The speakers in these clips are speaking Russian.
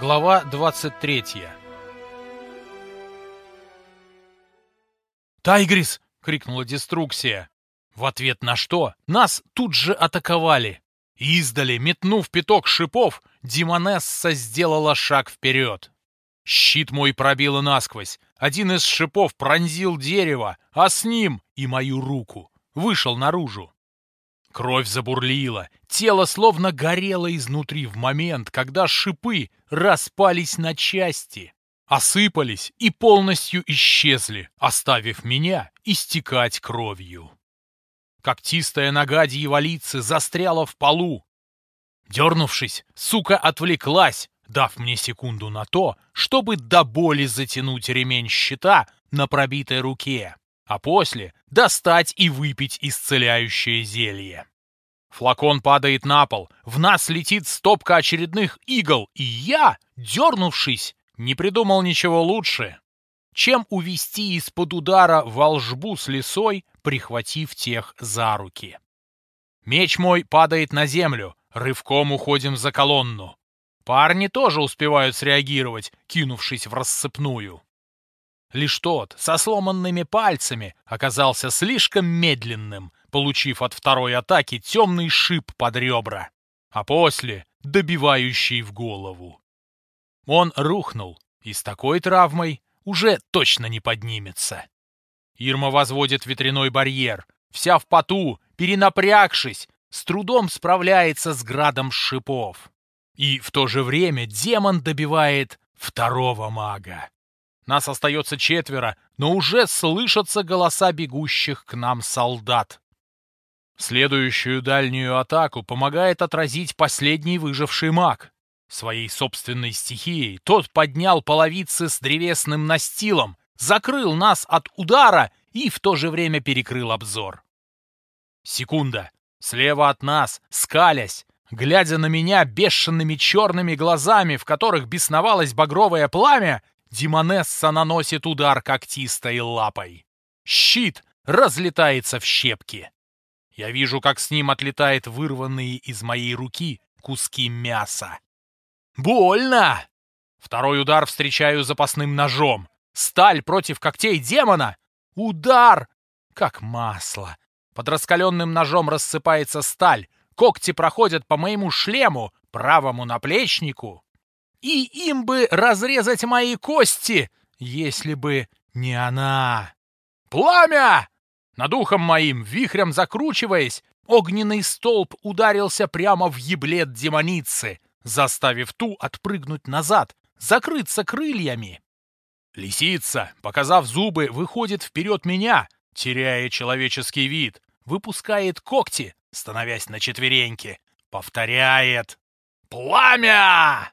Глава 23 «Тайгрис!» — крикнула Деструксия. В ответ на что нас тут же атаковали. Издали, метнув пяток шипов, Димонесса сделала шаг вперед. Щит мой пробило насквозь. Один из шипов пронзил дерево, а с ним и мою руку. Вышел наружу. Кровь забурлила, тело словно горело изнутри в момент, когда шипы распались на части, осыпались и полностью исчезли, оставив меня истекать кровью. Когтистая нога дьяволицы застряла в полу. Дернувшись, сука отвлеклась, дав мне секунду на то, чтобы до боли затянуть ремень щита на пробитой руке, а после достать и выпить исцеляющее зелье. Флакон падает на пол, в нас летит стопка очередных игл, и я, дернувшись, не придумал ничего лучше, чем увести из-под удара волжбу с лесой, прихватив тех за руки. Меч мой падает на землю, рывком уходим за колонну. Парни тоже успевают среагировать, кинувшись в рассыпную. Лишь тот, со сломанными пальцами, оказался слишком медленным, получив от второй атаки темный шип под ребра, а после — добивающий в голову. Он рухнул, и с такой травмой уже точно не поднимется. Ирма возводит ветряной барьер, вся в поту, перенапрягшись, с трудом справляется с градом шипов. И в то же время демон добивает второго мага. Нас остается четверо, но уже слышатся голоса бегущих к нам солдат. Следующую дальнюю атаку помогает отразить последний выживший маг. Своей собственной стихией тот поднял половицы с древесным настилом, закрыл нас от удара и в то же время перекрыл обзор. Секунда. Слева от нас, скалясь, глядя на меня бешеными черными глазами, в которых бесновалось багровое пламя, Димонесса наносит удар когтистой лапой. Щит разлетается в щепки. Я вижу, как с ним отлетают вырванные из моей руки куски мяса. Больно! Второй удар встречаю запасным ножом. Сталь против когтей демона. Удар! Как масло. Под раскаленным ножом рассыпается сталь. Когти проходят по моему шлему, правому наплечнику. И им бы разрезать мои кости, если бы не она. Пламя! Над ухом моим, вихрем закручиваясь, огненный столб ударился прямо в еблет демоницы, заставив ту отпрыгнуть назад, закрыться крыльями. Лисица, показав зубы, выходит вперед меня, теряя человеческий вид, выпускает когти, становясь на четвереньки, повторяет «Пламя!»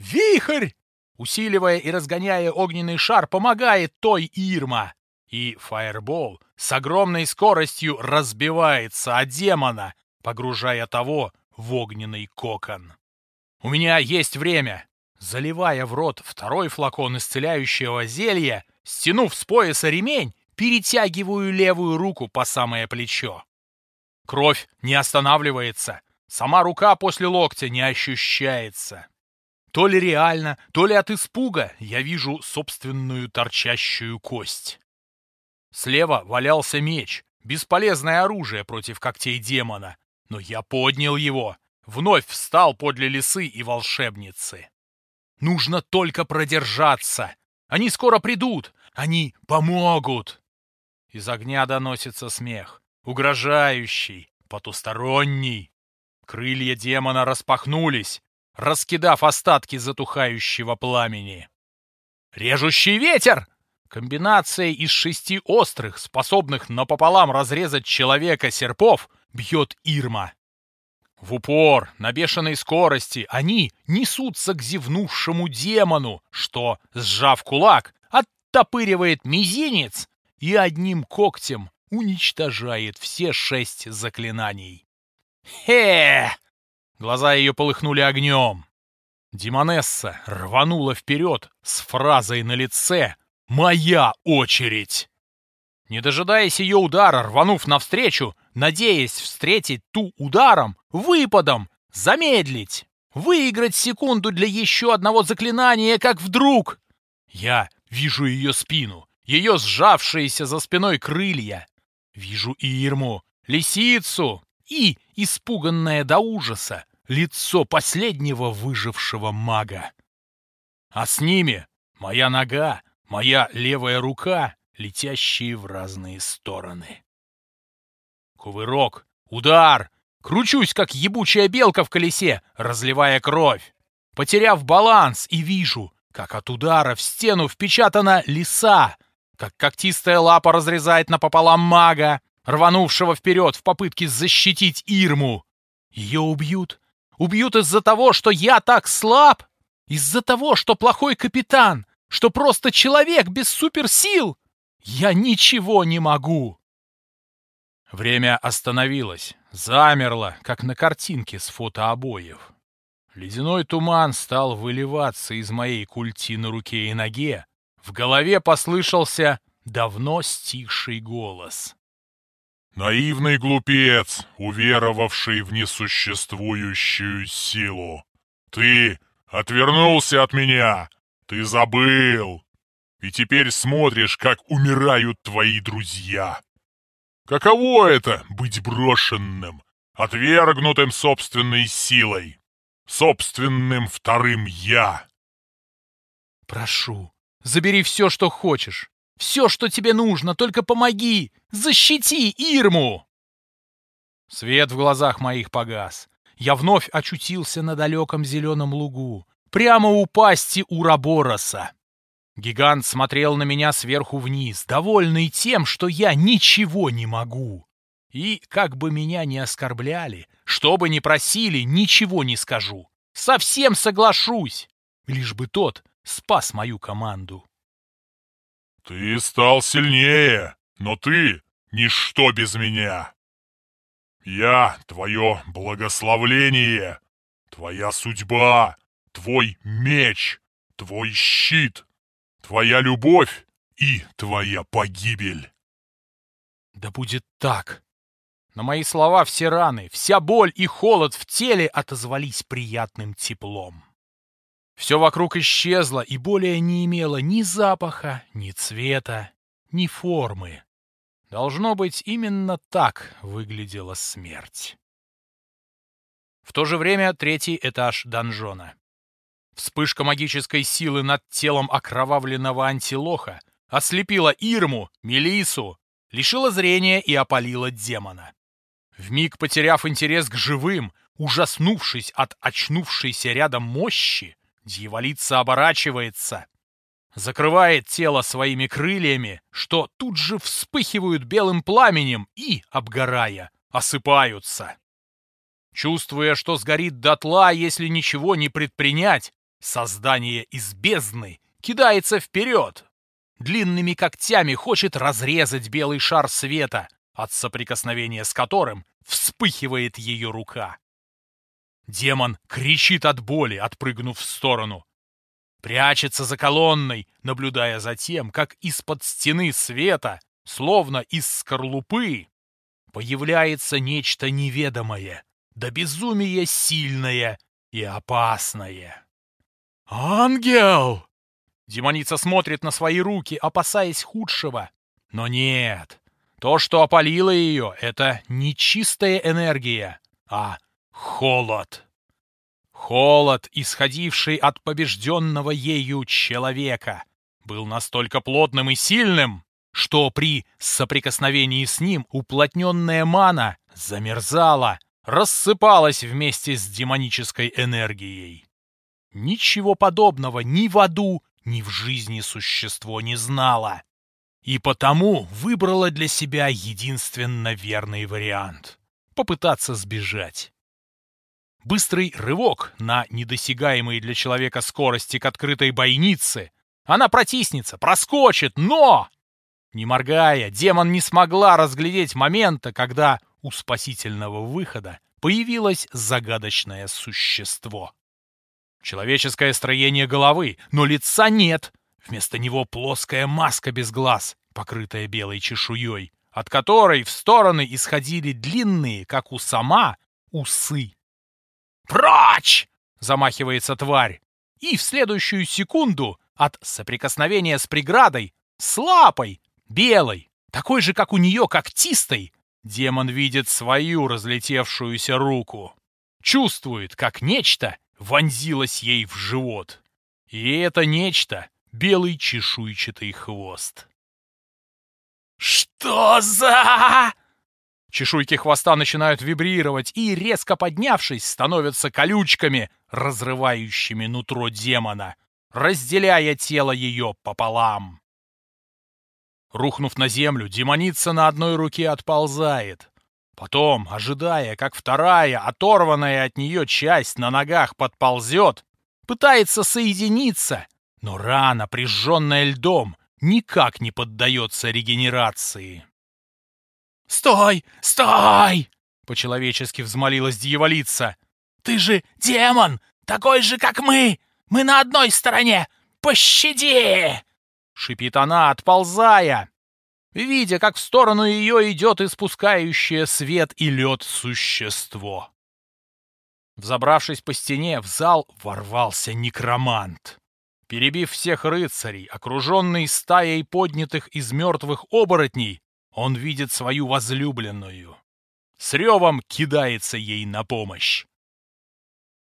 «Вихрь!» Усиливая и разгоняя огненный шар, помогает той Ирма. И фаербол с огромной скоростью разбивается о демона, погружая того в огненный кокон. У меня есть время. Заливая в рот второй флакон исцеляющего зелья, стянув с пояса ремень, перетягиваю левую руку по самое плечо. Кровь не останавливается, сама рука после локтя не ощущается. То ли реально, то ли от испуга я вижу собственную торчащую кость. Слева валялся меч, бесполезное оружие против когтей демона, но я поднял его, вновь встал подле лисы и волшебницы. Нужно только продержаться. Они скоро придут, они помогут. Из огня доносится смех, угрожающий, потусторонний. Крылья демона распахнулись, раскидав остатки затухающего пламени. «Режущий ветер!» Комбинация из шести острых, способных напополам разрезать человека серпов, бьет Ирма. В упор, на бешеной скорости, они несутся к зевнувшему демону, что, сжав кулак, оттопыривает мизинец и одним когтем уничтожает все шесть заклинаний. «Хе!» Глаза ее полыхнули огнем. Димонесса рванула вперед с фразой на лице «Моя очередь!». Не дожидаясь ее удара, рванув навстречу, надеясь встретить ту ударом, выпадом, замедлить. выиграть секунду для еще одного заклинания, как вдруг... Я вижу ее спину, ее сжавшиеся за спиной крылья. Вижу Ирму, лисицу и, испуганное до ужаса, лицо последнего выжившего мага. А с ними моя нога, моя левая рука, летящие в разные стороны. Кувырок, удар, кручусь, как ебучая белка в колесе, разливая кровь. Потеряв баланс и вижу, как от удара в стену впечатана лиса, как когтистая лапа разрезает напополам мага, рванувшего вперед в попытке защитить Ирму. Ее убьют. Убьют из-за того, что я так слаб? Из-за того, что плохой капитан? Что просто человек без суперсил? Я ничего не могу. Время остановилось, замерло, как на картинке с фотообоев. Ледяной туман стал выливаться из моей культи на руке и ноге. В голове послышался давно стихший голос. Наивный глупец, уверовавший в несуществующую силу. Ты отвернулся от меня, ты забыл. И теперь смотришь, как умирают твои друзья. Каково это — быть брошенным, отвергнутым собственной силой, собственным вторым «я»? Прошу, забери все, что хочешь. Все, что тебе нужно, только помоги! Защити Ирму!» Свет в глазах моих погас. Я вновь очутился на далеком зеленом лугу, прямо у пасти Урабороса. Гигант смотрел на меня сверху вниз, довольный тем, что я ничего не могу. И, как бы меня ни оскорбляли, что бы ни просили, ничего не скажу. Совсем соглашусь, лишь бы тот спас мою команду. «Ты стал сильнее, но ты — ничто без меня. Я — твое благословление, твоя судьба, твой меч, твой щит, твоя любовь и твоя погибель». «Да будет так!» На мои слова все раны, вся боль и холод в теле отозвались приятным теплом. Все вокруг исчезло и более не имело ни запаха, ни цвета, ни формы. Должно быть, именно так выглядела смерть. В то же время третий этаж донжона. Вспышка магической силы над телом окровавленного антилоха ослепила Ирму, Мелису, лишила зрения и опалила демона. Вмиг потеряв интерес к живым, ужаснувшись от очнувшейся рядом мощи, Дьяволица оборачивается, закрывает тело своими крыльями, что тут же вспыхивают белым пламенем и, обгорая, осыпаются. Чувствуя, что сгорит дотла, если ничего не предпринять, создание из бездны кидается вперед. Длинными когтями хочет разрезать белый шар света, от соприкосновения с которым вспыхивает ее рука. Демон кричит от боли, отпрыгнув в сторону. Прячется за колонной, наблюдая за тем, как из-под стены света, словно из скорлупы, появляется нечто неведомое, да безумие сильное и опасное. «Ангел!» Демоница смотрит на свои руки, опасаясь худшего. Но нет, то, что опалило ее, это не чистая энергия, а Холод. Холод, исходивший от побежденного ею человека, был настолько плотным и сильным, что при соприкосновении с ним уплотненная мана замерзала, рассыпалась вместе с демонической энергией. Ничего подобного ни в аду, ни в жизни существо не знало. И потому выбрало для себя единственно верный вариант — попытаться сбежать. Быстрый рывок на недосягаемой для человека скорости к открытой бойнице. Она протиснется, проскочит, но... Не моргая, демон не смогла разглядеть момента, когда у спасительного выхода появилось загадочное существо. Человеческое строение головы, но лица нет. Вместо него плоская маска без глаз, покрытая белой чешуей, от которой в стороны исходили длинные, как у сама, усы. «Прочь!» — замахивается тварь. И в следующую секунду от соприкосновения с преградой, с лапой, белой, такой же, как у нее, когтистой, демон видит свою разлетевшуюся руку. Чувствует, как нечто вонзилось ей в живот. И это нечто — белый чешуйчатый хвост. «Что за...» Чешуйки хвоста начинают вибрировать и, резко поднявшись, становятся колючками, разрывающими нутро демона, разделяя тело ее пополам. Рухнув на землю, демоница на одной руке отползает. Потом, ожидая, как вторая, оторванная от нее часть на ногах подползет, пытается соединиться, но рана, прижженная льдом, никак не поддается регенерации. «Стой! Стой!» — по-человечески взмолилась дьяволица. «Ты же демон! Такой же, как мы! Мы на одной стороне! Пощади!» — шипит она, отползая, видя, как в сторону ее идет испускающее свет и лед существо. Взобравшись по стене, в зал ворвался некромант. Перебив всех рыцарей, окруженный стаей поднятых из мертвых оборотней, он видит свою возлюбленную. С ревом кидается ей на помощь.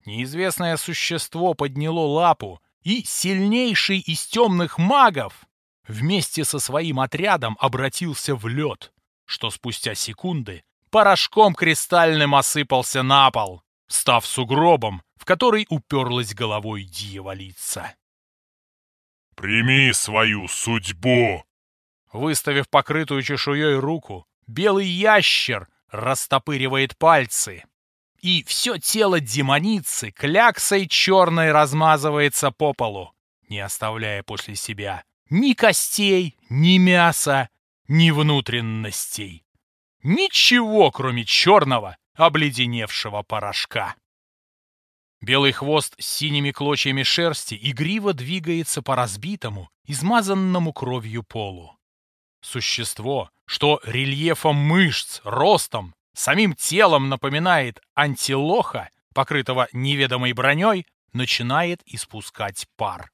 Неизвестное существо подняло лапу, и сильнейший из темных магов вместе со своим отрядом обратился в лед, что спустя секунды порошком кристальным осыпался на пол, став сугробом, в который уперлась головой дьяволица. «Прими свою судьбу!» Выставив покрытую чешуей руку, белый ящер растопыривает пальцы. И все тело демоницы кляксой черной размазывается по полу, не оставляя после себя ни костей, ни мяса, ни внутренностей. Ничего, кроме черного, обледеневшего порошка. Белый хвост с синими клочьями шерсти игриво двигается по разбитому, измазанному кровью полу. Существо, что рельефом мышц, ростом, самим телом напоминает антилоха, покрытого неведомой броней, начинает испускать пар.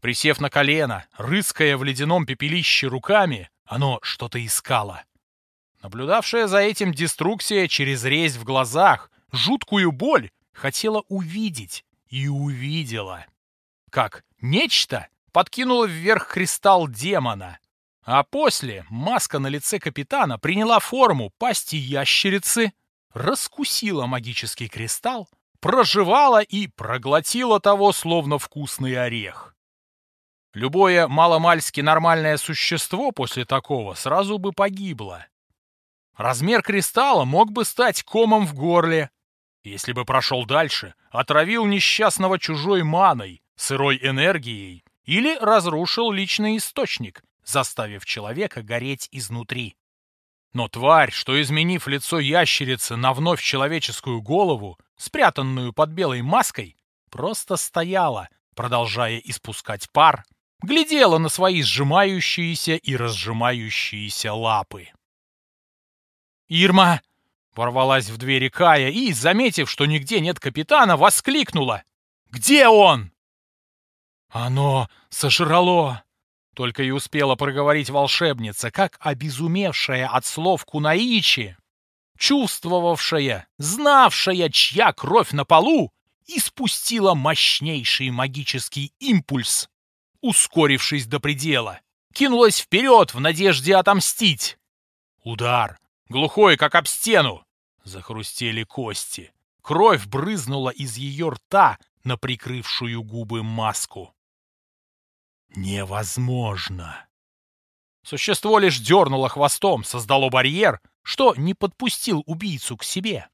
Присев на колено, рыская в ледяном пепелище руками, оно что-то искало. Наблюдавшая за этим деструкция через резь в глазах, жуткую боль, хотела увидеть и увидела. Как нечто подкинуло вверх кристалл демона, а после маска на лице капитана приняла форму пасти ящерицы, раскусила магический кристалл, проживала и проглотила того, словно вкусный орех. Любое маломальски нормальное существо после такого сразу бы погибло. Размер кристалла мог бы стать комом в горле. Если бы прошел дальше, отравил несчастного чужой маной, сырой энергией или разрушил личный источник, заставив человека гореть изнутри. Но тварь, что, изменив лицо ящерицы на вновь человеческую голову, спрятанную под белой маской, просто стояла, продолжая испускать пар, глядела на свои сжимающиеся и разжимающиеся лапы. «Ирма!» — ворвалась в двери Кая и, заметив, что нигде нет капитана, воскликнула. «Где он?» «Оно сожрало!» Только и успела проговорить волшебница, как обезумевшая от слов Кунаичи, чувствовавшая, знавшая, чья кровь на полу, испустила мощнейший магический импульс, ускорившись до предела, кинулась вперед в надежде отомстить. Удар, глухой, как об стену, захрустели кости. Кровь брызнула из ее рта на прикрывшую губы маску. Невозможно. Существо лишь дернуло хвостом, создало барьер, что не подпустил убийцу к себе.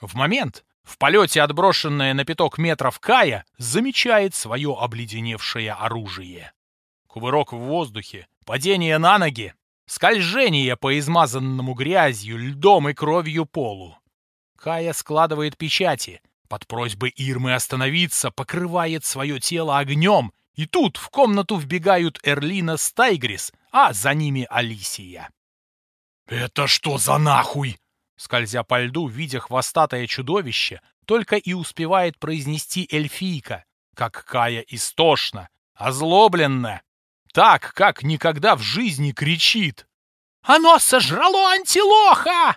В момент, в полете отброшенное на пяток метров Кая замечает свое обледеневшее оружие. Кувырок в воздухе, падение на ноги, скольжение по измазанному грязью, льдом и кровью полу. Кая складывает печати, под просьбой Ирмы остановиться, покрывает свое тело огнем и тут в комнату вбегают Эрлина с Тайгрис, а за ними Алисия. «Это что за нахуй?» Скользя по льду, видя хвостатое чудовище, только и успевает произнести эльфийка, как Кая истошно, озлобленно, так, как никогда в жизни кричит. «Оно сожрало антилоха!»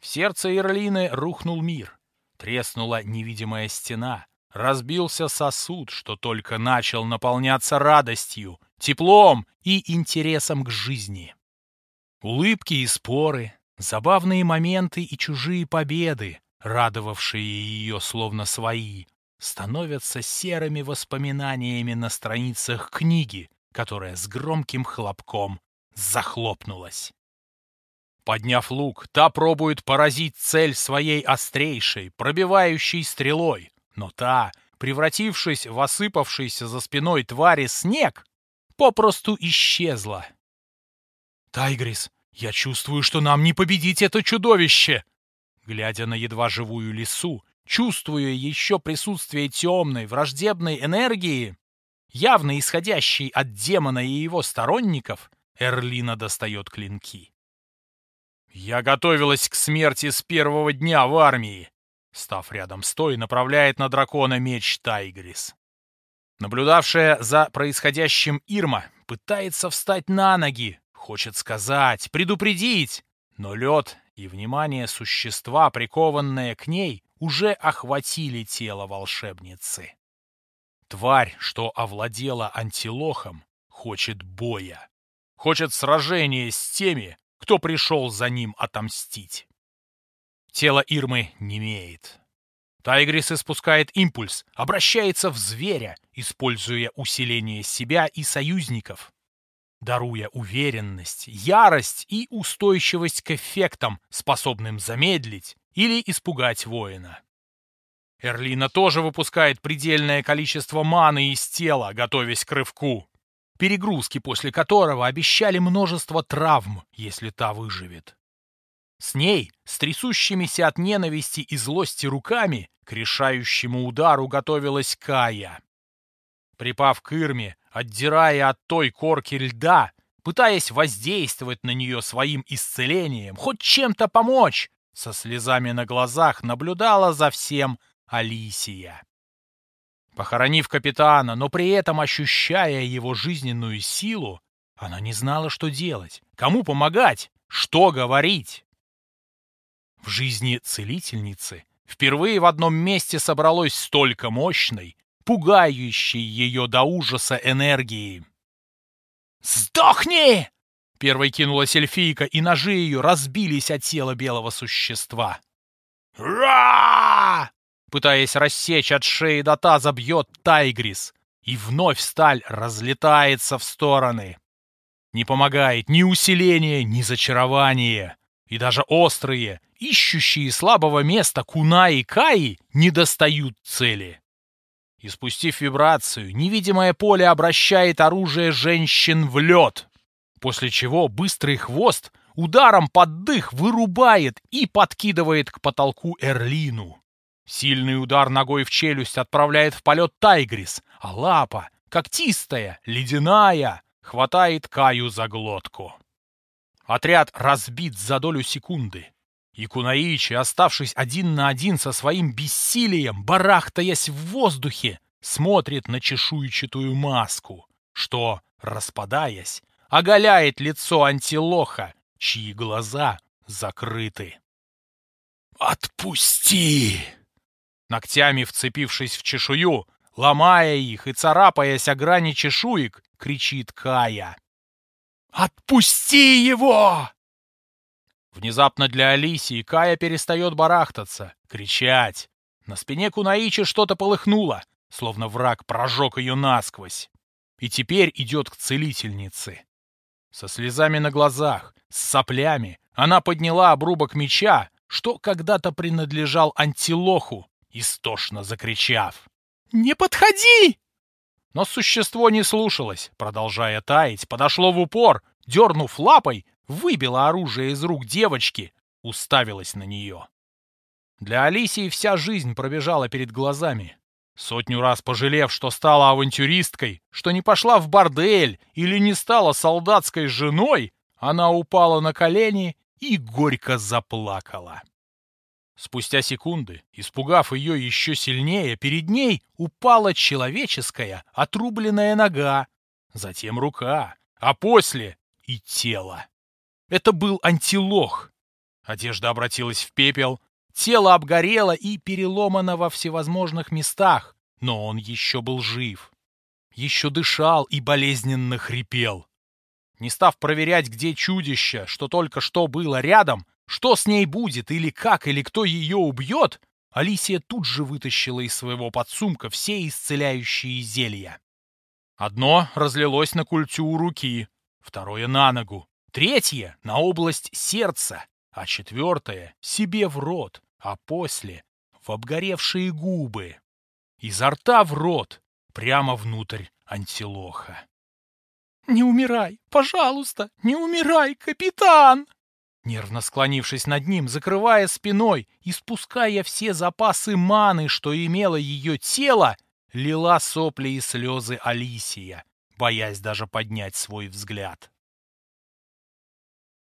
В сердце Ирлины рухнул мир. Треснула невидимая стена. Разбился сосуд, что только начал наполняться радостью, теплом и интересом к жизни. Улыбки и споры, забавные моменты и чужие победы, радовавшие ее словно свои, становятся серыми воспоминаниями на страницах книги, которая с громким хлопком захлопнулась. Подняв лук, та пробует поразить цель своей острейшей, пробивающей стрелой, но та, превратившись в осыпавшийся за спиной твари снег, попросту исчезла. «Тайгрис, я чувствую, что нам не победить это чудовище!» Глядя на едва живую лису, чувствуя еще присутствие темной, враждебной энергии, явно исходящей от демона и его сторонников, Эрлина достает клинки. «Я готовилась к смерти с первого дня в армии!» Став рядом с той, направляет на дракона меч Тайгрис. Наблюдавшая за происходящим Ирма пытается встать на ноги, хочет сказать, предупредить, но лед и внимание существа, прикованное к ней, уже охватили тело волшебницы. Тварь, что овладела антилохом, хочет боя, хочет сражения с теми, кто пришел за ним отомстить. Тело Ирмы немеет. Тайгрис испускает импульс, обращается в зверя, используя усиление себя и союзников, даруя уверенность, ярость и устойчивость к эффектам, способным замедлить или испугать воина. Эрлина тоже выпускает предельное количество маны из тела, готовясь к рывку, перегрузки после которого обещали множество травм, если та выживет. С ней, с трясущимися от ненависти и злости руками, к решающему удару готовилась Кая. Припав к Ирме, отдирая от той корки льда, пытаясь воздействовать на нее своим исцелением, хоть чем-то помочь, со слезами на глазах наблюдала за всем Алисия. Похоронив капитана, но при этом ощущая его жизненную силу, она не знала, что делать, кому помогать, что говорить. В жизни целительницы впервые в одном месте собралось столько мощной, пугающей ее до ужаса энергии. «Сдохни!» Первой кинулась эльфийка, и ножи ее разбились от тела белого существа. «Ра!» Пытаясь рассечь от шеи до таза, бьет Тайгрис, и вновь сталь разлетается в стороны. Не помогает ни усиление, ни зачарование. И даже острые, ищущие слабого места Куна и Каи не достают цели. И спустив вибрацию, невидимое поле обращает оружие женщин в лед, после чего быстрый хвост ударом под дых вырубает и подкидывает к потолку Эрлину. Сильный удар ногой в челюсть отправляет в полет Тайгрис, а лапа, когтистая, ледяная, хватает Каю за глотку. Отряд разбит за долю секунды. И Кунаичи, оставшись один на один со своим бессилием, барахтаясь в воздухе, смотрит на чешуйчатую маску, что, распадаясь, оголяет лицо антилоха, чьи глаза закрыты. «Отпусти!» Ногтями вцепившись в чешую, ломая их и царапаясь о грани чешуек, кричит Кая. «Отпусти его!» Внезапно для Алисии Кая перестает барахтаться, кричать. На спине Кунаичи что-то полыхнуло, словно враг прожег ее насквозь. И теперь идет к целительнице. Со слезами на глазах, с соплями, она подняла обрубок меча, что когда-то принадлежал антилоху, истошно закричав. «Не подходи!» Но существо не слушалось, продолжая таять, подошло в упор, дернув лапой, выбило оружие из рук девочки, уставилось на нее. Для Алисии вся жизнь пробежала перед глазами. Сотню раз пожалев, что стала авантюристкой, что не пошла в бордель или не стала солдатской женой, она упала на колени и горько заплакала. Спустя секунды, испугав ее еще сильнее, перед ней упала человеческая отрубленная нога, затем рука, а после и тело. Это был антилох. Одежда обратилась в пепел, тело обгорело и переломано во всевозможных местах, но он еще был жив. Еще дышал и болезненно хрипел. Не став проверять, где чудище, что только что было рядом, что с ней будет, или как, или кто ее убьет, Алисия тут же вытащила из своего подсумка все исцеляющие зелья. Одно разлилось на культю руки, второе — на ногу, третье — на область сердца, а четвертое — себе в рот, а после — в обгоревшие губы. Изо рта в рот, прямо внутрь антилоха. «Не умирай! Пожалуйста, не умирай, капитан!» Нервно склонившись над ним, закрывая спиной и спуская все запасы маны, что имело ее тело, лила сопли и слезы Алисия, боясь даже поднять свой взгляд.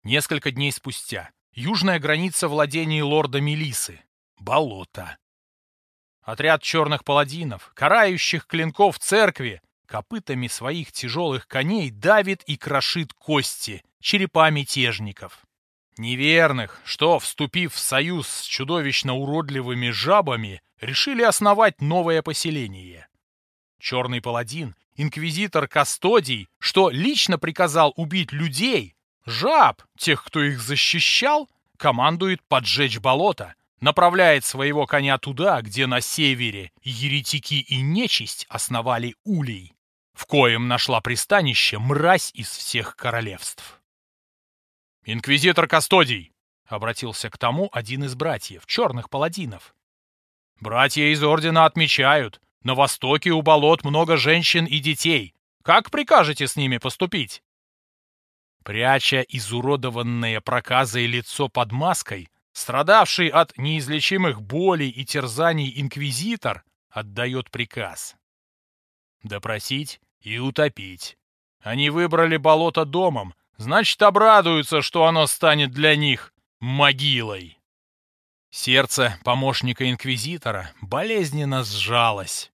Несколько дней спустя. Южная граница владений лорда Мелисы. Болото. Отряд черных паладинов, карающих клинков церкви, копытами своих тяжелых коней давит и крошит кости, черепа мятежников. Неверных, что, вступив в союз с чудовищно уродливыми жабами, решили основать новое поселение. Черный паладин, инквизитор Кастодий, что лично приказал убить людей, жаб, тех, кто их защищал, командует поджечь болото, направляет своего коня туда, где на севере еретики и нечисть основали улей, в коем нашла пристанище мразь из всех королевств. «Инквизитор Кастодий!» — обратился к тому один из братьев, черных паладинов. «Братья из Ордена отмечают, на востоке у болот много женщин и детей. Как прикажете с ними поступить?» Пряча изуродованное проказой лицо под маской, страдавший от неизлечимых болей и терзаний инквизитор отдает приказ. Допросить и утопить. Они выбрали болото домом, значит, обрадуются, что оно станет для них могилой. Сердце помощника инквизитора болезненно сжалось.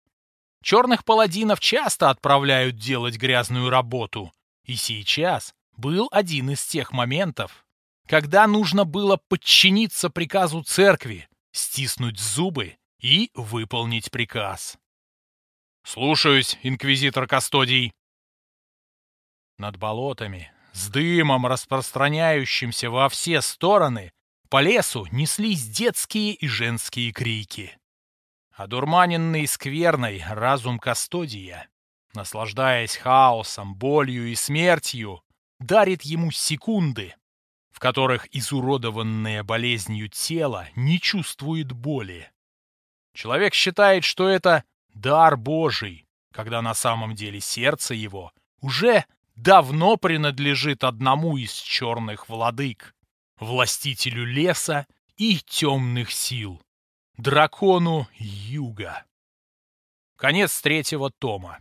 Черных паладинов часто отправляют делать грязную работу, и сейчас был один из тех моментов, когда нужно было подчиниться приказу церкви, стиснуть зубы и выполнить приказ. «Слушаюсь, инквизитор Кастодий!» Над болотами с дымом, распространяющимся во все стороны, по лесу неслись детские и женские крики. Одурманенный скверной разум Кастодия, наслаждаясь хаосом, болью и смертью, дарит ему секунды, в которых изуродованное болезнью тело не чувствует боли. Человек считает, что это дар Божий, когда на самом деле сердце его уже давно принадлежит одному из черных владык, властителю леса и темных сил, дракону Юга. Конец третьего тома.